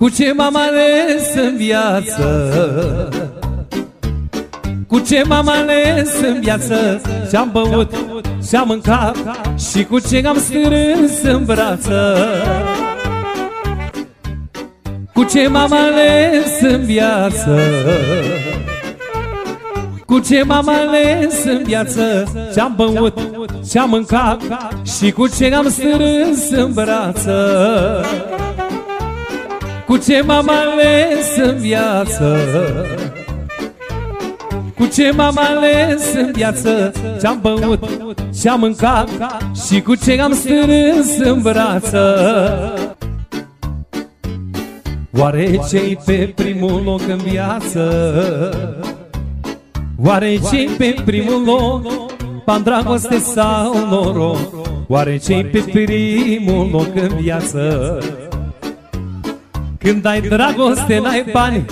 Cu ce m-am ales în viață? Cu ce m-am ales în viață? Și-am băut, și-am mâncat Și cu ce am strâns în brață? Cu ce m-am ales în viață? Cu ce m-am ales în viață? Ce-am băut, ce-am mâncat Și cu ce am strâns în brață Cu ce m-am ales în viață? Cu ce m-am ales în viață? Ce-am băut, ce-am mâncat Și cu ce am strâns în brață? Oare ce pe primul loc în viață? Oare ce pe primul loc Pan dragoste sau noroc? Oare ce pe primul loc în viață Când ai dragoste n-ai bani.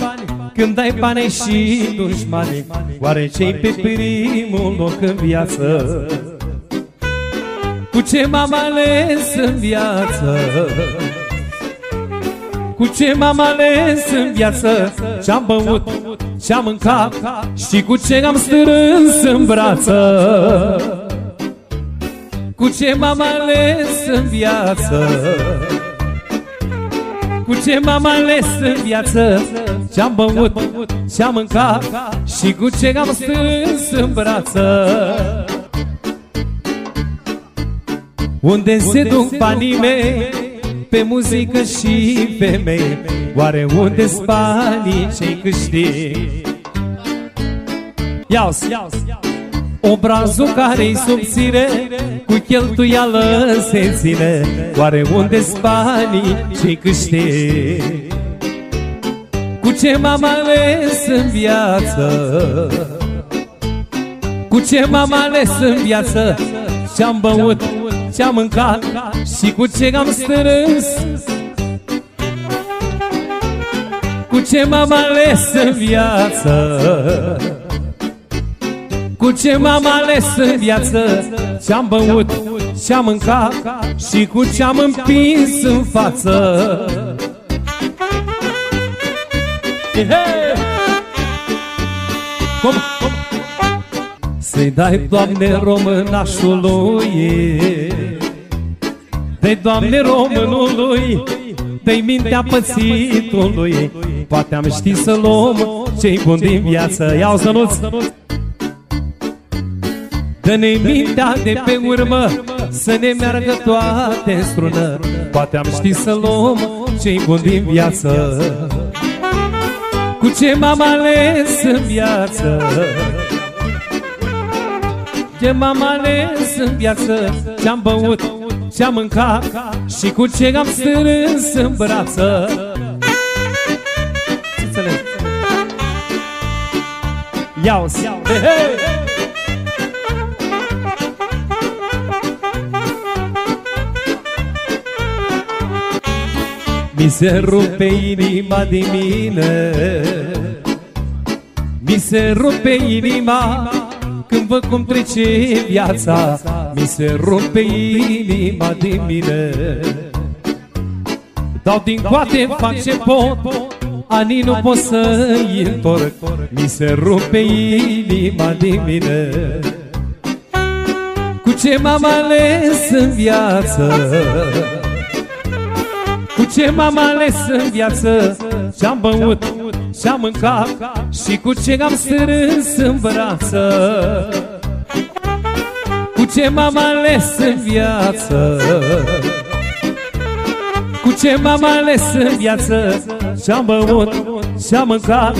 Când ai bani și dușmani Oare ce pe primul loc în viață? Cu ce m-am ales în viață? Cu ce m-am ales în viață? Ce-am băut ce-am mâncat Și cu ce am strâns în brață? Cu ce m-am ales în viață Cu ce m-am ales în viață. Ce-am băut, ce-am mâncat Și cu ce am strâns în brață. Unde se duc banii mei? Pe muzică și femei. Oare unde-s banii ce-i câștig? Iau-s, Obrazul care-i subțire Cu cheltuială se ține Oare unde-s banii ce-i câștig? Cu ce m-am ales în viață? Cu ce m-am ales în viață? Ce-am băut, ce-am mâncat Și cu ce am strâns Cu ce m-am ales în viață Cu ce m-am ales în viață Ce-am băut, ce-am mâncat Și cu ce-am împins în față. Cum? Să-i dai, Doamne, românașului Dă-i, Doamne, românului Dă-i mintea pățitului Poate am ști să luăm ce-i bun din viață Iau să nu Dă-ne mintea de pe urmă Să ne meargă toate în strună. Poate am ști să luăm ce-i bun din viață. Cu ce m-am ales în viață? Ce m-am ales în viață? Ce-am băut ce-am mâncat Și cu ce am strâns în brață? Înțeleg. Iau-s hey, hey. Mi se rupe inima din mine. Mi se rupe inima când văd cum trece viața. Mi se rupe inima din mine. Dau din coate, fac ce pot. Anii nu pot să-i întorc. Mi se rupe inima din mine. Cu ce m-am ales în viață Cu ce m-am ales în viață Ce-am băut ce-am mâncat Și cu ce am strâns în brață? Cu ce m-am ales în viață? Cu ce m-am ales în viață Ce-am băut, ce-am mâncat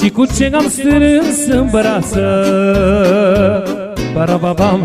Și cu ce am strâns în brață? Parababam